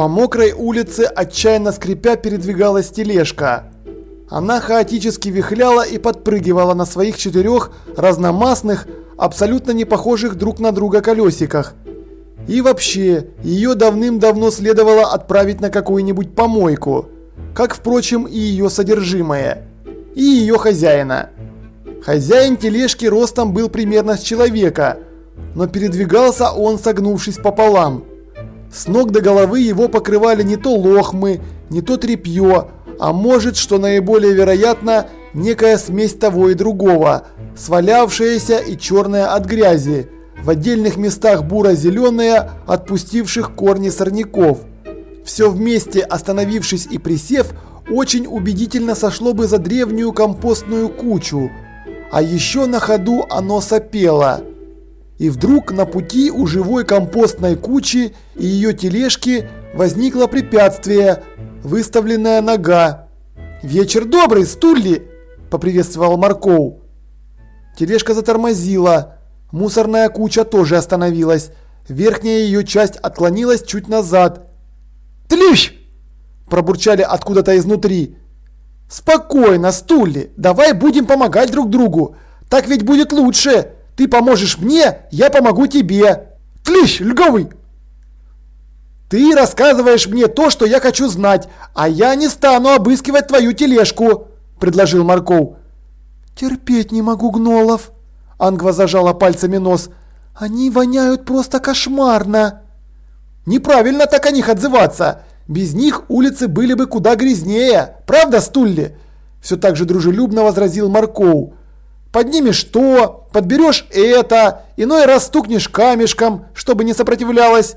По мокрой улице, отчаянно скрипя, передвигалась тележка. Она хаотически вихляла и подпрыгивала на своих четырех разномастных, абсолютно не похожих друг на друга колесиках. И вообще, ее давным-давно следовало отправить на какую-нибудь помойку, как, впрочем, и ее содержимое, и ее хозяина. Хозяин тележки ростом был примерно с человека, но передвигался он согнувшись пополам. С ног до головы его покрывали не то лохмы, не то тряпье, а может, что наиболее вероятно, некая смесь того и другого, свалявшаяся и черная от грязи, в отдельных местах буро-зеленая, отпустивших корни сорняков. Все вместе, остановившись и присев, очень убедительно сошло бы за древнюю компостную кучу, а еще на ходу оно сопело. И вдруг на пути у живой компостной кучи и ее тележки возникло препятствие – выставленная нога. «Вечер добрый, стульли!» – поприветствовал Марков. Тележка затормозила. Мусорная куча тоже остановилась. Верхняя ее часть отклонилась чуть назад. «Тлющ!» – пробурчали откуда-то изнутри. «Спокойно, стульли, давай будем помогать друг другу. Так ведь будет лучше!» Ты поможешь мне, я помогу тебе. Тлищ, льговый! Ты рассказываешь мне то, что я хочу знать, а я не стану обыскивать твою тележку, предложил Марков. Терпеть не могу гнолов. Ангва зажала пальцами нос. Они воняют просто кошмарно. Неправильно так о них отзываться. Без них улицы были бы куда грязнее. Правда, Стулли? Все так же дружелюбно возразил Марков. Поднимешь то, подберешь это, иной раз стукнешь камешком, чтобы не сопротивлялась.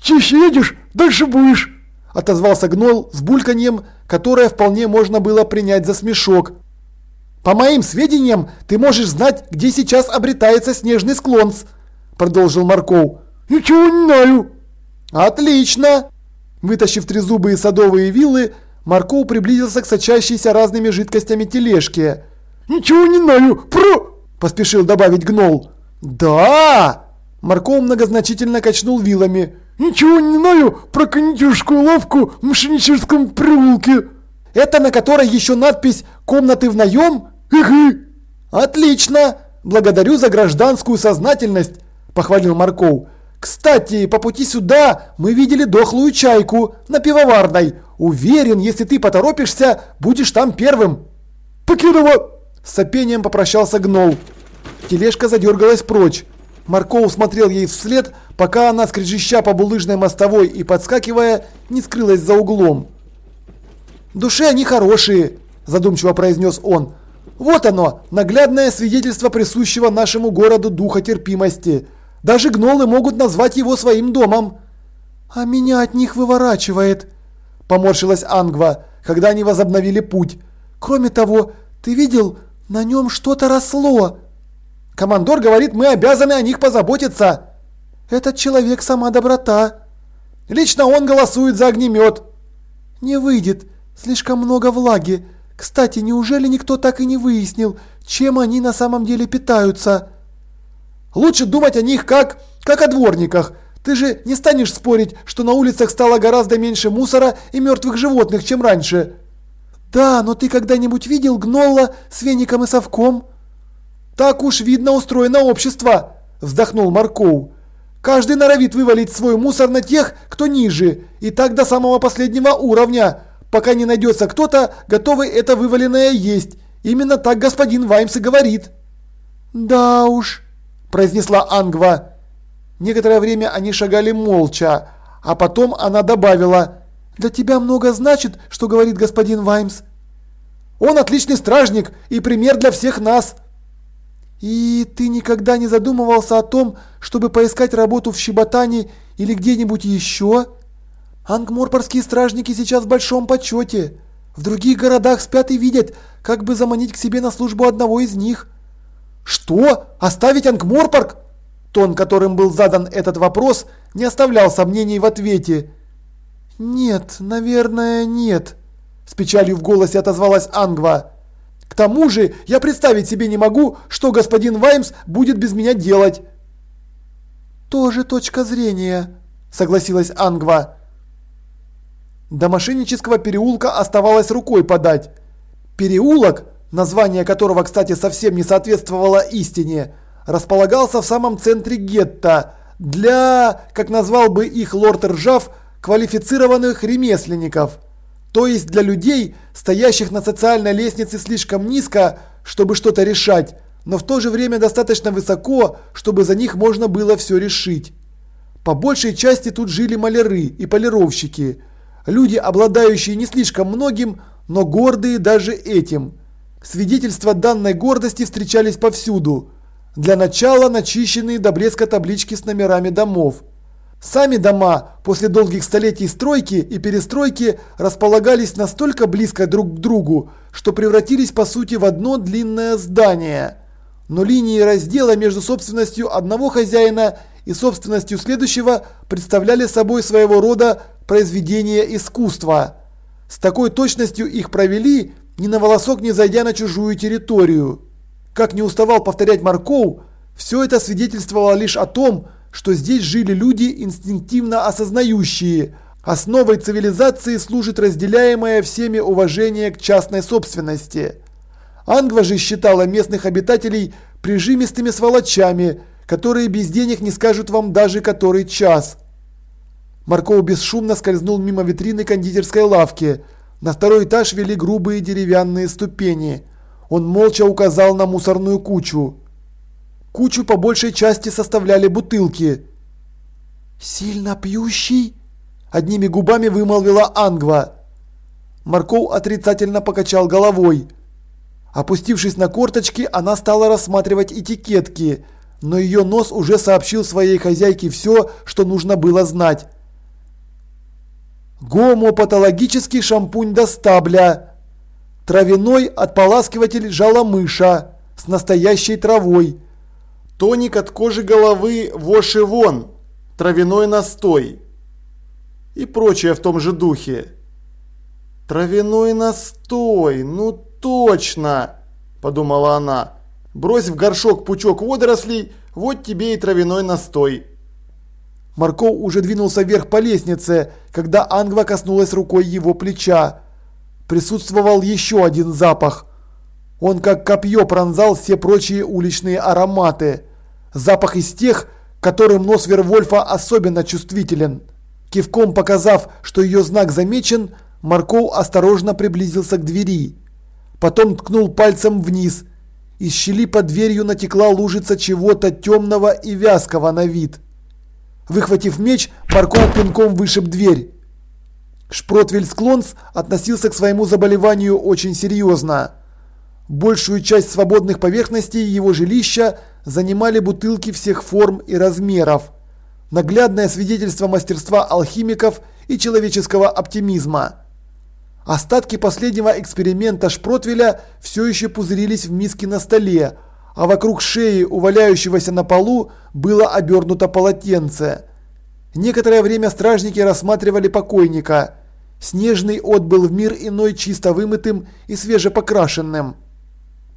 «Чище едешь, дальше будешь», – отозвался гнол с бульканьем, которое вполне можно было принять за смешок. «По моим сведениям, ты можешь знать, где сейчас обретается снежный склонс», – продолжил Марков. «Ничего не знаю». «Отлично!» Вытащив трезубые садовые вилы, Марков приблизился к сочащейся разными жидкостями тележке – «Ничего не знаю про...» – поспешил добавить гнол. «Да!» – Марков многозначительно качнул вилами. «Ничего не знаю про кондитерскую лавку в Мшеничерском переулке». «Это на которой еще надпись «Комнаты в наем»?» «Угу». «Отлично! Благодарю за гражданскую сознательность», – похвалил Марков. «Кстати, по пути сюда мы видели дохлую чайку на пивоварной. Уверен, если ты поторопишься, будешь там первым». «Покидова!» С сопением попрощался гнол. Тележка задергалась прочь. Марков смотрел ей вслед, пока она, скрежеща по булыжной мостовой и подскакивая, не скрылась за углом. «Души они хорошие», – задумчиво произнес он. «Вот оно, наглядное свидетельство присущего нашему городу духа терпимости. Даже гнолы могут назвать его своим домом». «А меня от них выворачивает», – поморщилась Ангва, когда они возобновили путь. «Кроме того, ты видел, на нем что-то росло. Командор говорит, мы обязаны о них позаботиться. Этот человек сама доброта. Лично он голосует за огнемет. Не выйдет. Слишком много влаги. Кстати, неужели никто так и не выяснил, чем они на самом деле питаются? Лучше думать о них как, как о дворниках. Ты же не станешь спорить, что на улицах стало гораздо меньше мусора и мертвых животных, чем раньше. «Да, но ты когда-нибудь видел гнолла с веником и совком?» «Так уж видно устроено общество», – вздохнул Марков. «Каждый норовит вывалить свой мусор на тех, кто ниже, и так до самого последнего уровня, пока не найдется кто-то, готовый это вываленное есть. Именно так господин Ваймс и говорит». «Да уж», – произнесла Ангва. Некоторое время они шагали молча, а потом она добавила – для тебя много значит, что говорит господин Ваймс. Он отличный стражник и пример для всех нас. И ты никогда не задумывался о том, чтобы поискать работу в Щеботане или где-нибудь еще? Ангморпорские стражники сейчас в большом почете. В других городах спят и видят, как бы заманить к себе на службу одного из них. Что? Оставить Ангморпорг? Тон, которым был задан этот вопрос, не оставлял сомнений в ответе. «Нет, наверное, нет», – с печалью в голосе отозвалась Ангва. «К тому же я представить себе не могу, что господин Ваймс будет без меня делать». «Тоже точка зрения», – согласилась Ангва. До мошеннического переулка оставалось рукой подать. Переулок, название которого, кстати, совсем не соответствовало истине, располагался в самом центре гетто для, как назвал бы их лорд Ржав, квалифицированных ремесленников. То есть для людей, стоящих на социальной лестнице слишком низко, чтобы что-то решать, но в то же время достаточно высоко, чтобы за них можно было все решить. По большей части тут жили маляры и полировщики. Люди, обладающие не слишком многим, но гордые даже этим. Свидетельства данной гордости встречались повсюду. Для начала начищенные до блеска таблички с номерами домов. Сами дома после долгих столетий стройки и перестройки располагались настолько близко друг к другу, что превратились по сути в одно длинное здание. Но линии раздела между собственностью одного хозяина и собственностью следующего представляли собой своего рода произведение искусства. С такой точностью их провели, ни на волосок не зайдя на чужую территорию. Как не уставал повторять Марков, все это свидетельствовало лишь о том, что здесь жили люди инстинктивно осознающие. Основой цивилизации служит разделяемое всеми уважение к частной собственности. Ангва же считала местных обитателей прижимистыми сволочами, которые без денег не скажут вам даже который час. Марков бесшумно скользнул мимо витрины кондитерской лавки. На второй этаж вели грубые деревянные ступени. Он молча указал на мусорную кучу. Кучу по большей части составляли бутылки. «Сильно пьющий?» – одними губами вымолвила Ангва. Марков отрицательно покачал головой. Опустившись на корточки, она стала рассматривать этикетки, но ее нос уже сообщил своей хозяйке все, что нужно было знать. Гомопатологический шампунь до стабля. Травяной отполаскиватель жаломыша с настоящей травой. Тоник от кожи головы Воши Вон. Травяной настой. И прочее в том же духе. Травяной настой, ну точно, подумала она. Брось в горшок пучок водорослей, вот тебе и травяной настой. Марков уже двинулся вверх по лестнице, когда Ангва коснулась рукой его плеча. Присутствовал еще один запах. Он как копье пронзал все прочие уличные ароматы. Запах из тех, которым нос Вервольфа особенно чувствителен. Кивком показав, что ее знак замечен, Марков осторожно приблизился к двери. Потом ткнул пальцем вниз. Из щели под дверью натекла лужица чего-то темного и вязкого на вид. Выхватив меч, Марков пинком вышиб дверь. Шпротвельсклонс относился к своему заболеванию очень серьезно. Большую часть свободных поверхностей его жилища занимали бутылки всех форм и размеров. Наглядное свидетельство мастерства алхимиков и человеческого оптимизма. Остатки последнего эксперимента Шпротвеля все еще пузырились в миске на столе, а вокруг шеи уваляющегося на полу было обернуто полотенце. Некоторое время стражники рассматривали покойника. Снежный отбыл в мир иной чисто вымытым и свежепокрашенным.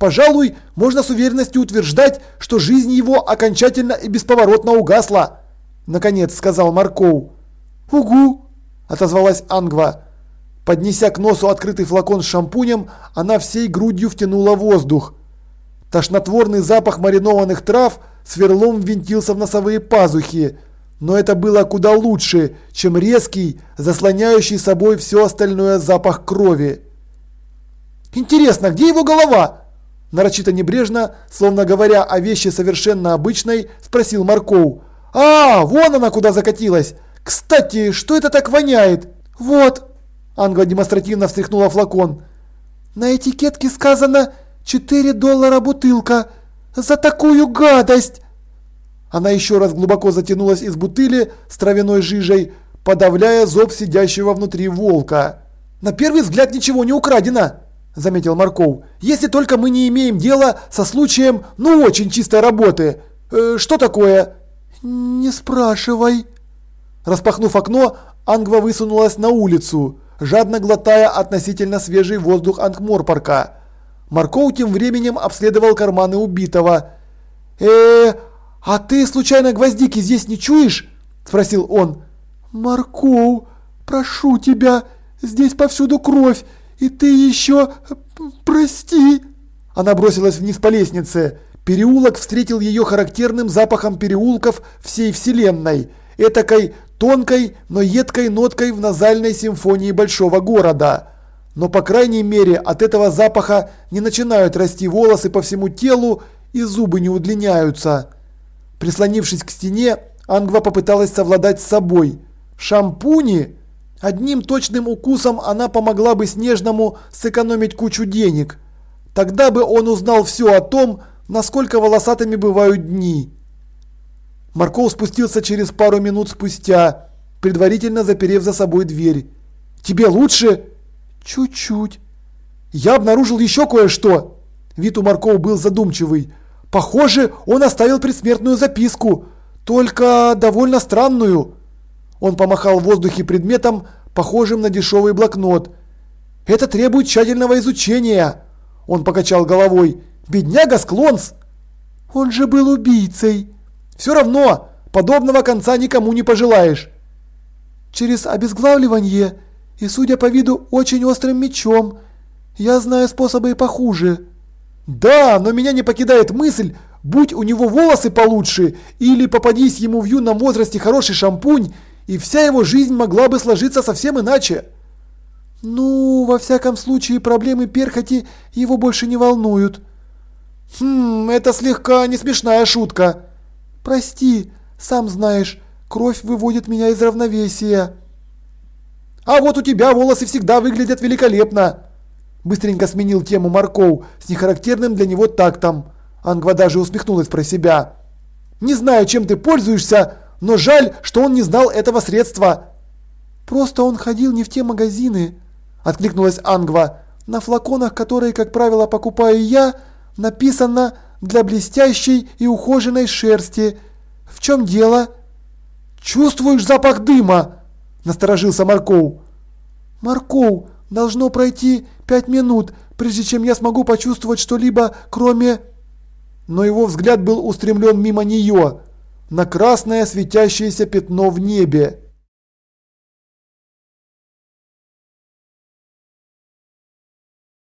Пожалуй, можно с уверенностью утверждать, что жизнь его окончательно и бесповоротно угасла, наконец сказал Марков. Угу, отозвалась Ангва. Поднеся к носу открытый флакон с шампунем, она всей грудью втянула воздух. Тошнотворный запах маринованных трав сверлом ввинтился в носовые пазухи, но это было куда лучше, чем резкий, заслоняющий собой все остальное запах крови. «Интересно, где его голова?» Нарочито небрежно, словно говоря о вещи совершенно обычной, спросил Марков. «А, вон она куда закатилась! Кстати, что это так воняет?» «Вот!» Англа демонстративно встряхнула флакон. «На этикетке сказано 4 доллара бутылка. За такую гадость!» Она еще раз глубоко затянулась из бутыли с травяной жижей, подавляя зоб сидящего внутри волка. «На первый взгляд ничего не украдено», – заметил Марков. «Если только мы не имеем дела со случаем, ну, очень чистой работы. Э, что такое?» «Не спрашивай». Распахнув окно, Ангва высунулась на улицу, жадно глотая относительно свежий воздух Ангморпарка. Марков тем временем обследовал карманы убитого. э а ты случайно гвоздики здесь не чуешь?» – спросил он. «Марков, прошу тебя, здесь повсюду кровь, и ты еще... прости!» Она бросилась вниз по лестнице. Переулок встретил ее характерным запахом переулков всей вселенной, этакой тонкой, но едкой ноткой в назальной симфонии большого города. Но по крайней мере от этого запаха не начинают расти волосы по всему телу и зубы не удлиняются. Прислонившись к стене, Ангва попыталась совладать с собой. Шампуни? Одним точным укусом она помогла бы Снежному сэкономить кучу денег. Тогда бы он узнал все о том, насколько волосатыми бывают дни. Марков спустился через пару минут спустя, предварительно заперев за собой дверь. «Тебе лучше?» «Чуть-чуть». «Я обнаружил еще кое-что». Вид у Маркова был задумчивый. «Похоже, он оставил предсмертную записку, только довольно странную». Он помахал в воздухе предметом, похожим на дешевый блокнот. «Это требует тщательного изучения». Он покачал головой. Бедняга Склонс! Он же был убийцей. Все равно, подобного конца никому не пожелаешь. Через обезглавливание и, судя по виду, очень острым мечом. Я знаю способы и похуже. Да, но меня не покидает мысль, будь у него волосы получше, или попадись ему в юном возрасте хороший шампунь, и вся его жизнь могла бы сложиться совсем иначе. Ну, во всяком случае, проблемы перхоти его больше не волнуют. «Хм, это слегка не смешная шутка». «Прости, сам знаешь, кровь выводит меня из равновесия». «А вот у тебя волосы всегда выглядят великолепно!» Быстренько сменил тему Марков с нехарактерным для него тактом. Ангва даже усмехнулась про себя. «Не знаю, чем ты пользуешься, но жаль, что он не знал этого средства». «Просто он ходил не в те магазины», – откликнулась Ангва. «На флаконах, которые, как правило, покупаю я, – написано «для блестящей и ухоженной шерсти». В чем дело?» «Чувствуешь запах дыма?» – насторожился Марков. «Марков, должно пройти пять минут, прежде чем я смогу почувствовать что-либо, кроме...» Но его взгляд был устремлен мимо нее, на красное светящееся пятно в небе.